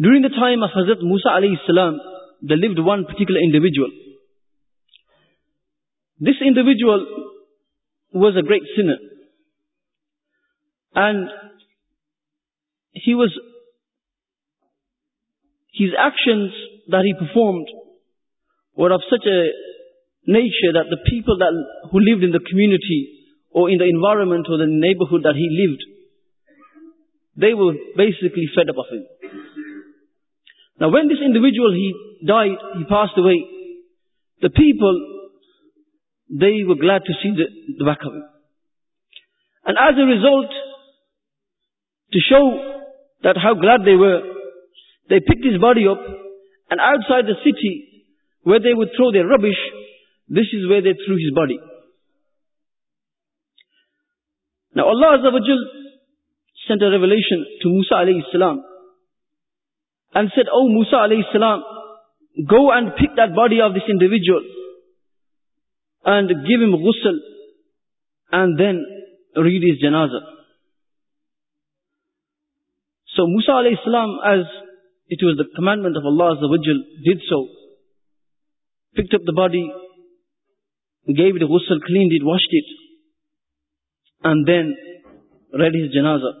During the Thai حضرت موسا great sinner committee Venice individual has a result to show that گلیٹ they pick this body see way they وو they rubbish this is way they through his body Allah to موسا علیہ السلام so موسا علیہ السلام body gave داسل cleaned then Reddy's جنازر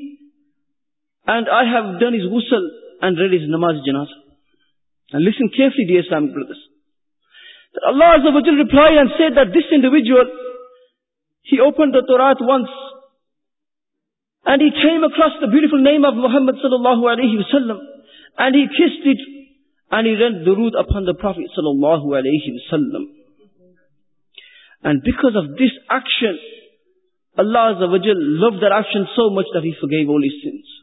and I have done his غسل and read his نماز جناز listen carefully the Islam brothers اللہ عز و جل reply and said that this individual he open the تورات once and he came across the beautiful name of محمد صلی اللہ علیہ وسلم and he kissed it and he رن درود اپن دا پروفیٹ صلی اللہ علیہ وسلم and because of this action اللہ عز و جل love that action so much that he forgave all sins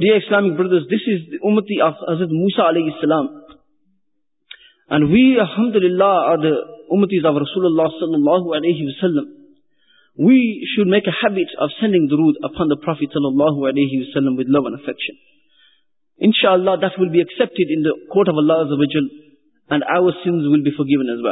Dear Islamic brothers, this is the Ummati of Hazrat Musa alayhi salam. And we, alhamdulillah, are the Ummatis of Rasulullah sallallahu alayhi wa sallam. We should make a habit of sending durood upon the Prophet sallallahu alayhi wa sallam with love and affection. Inshallah, that will be accepted in the court of Allah azawajal. And our sins will be forgiven as well.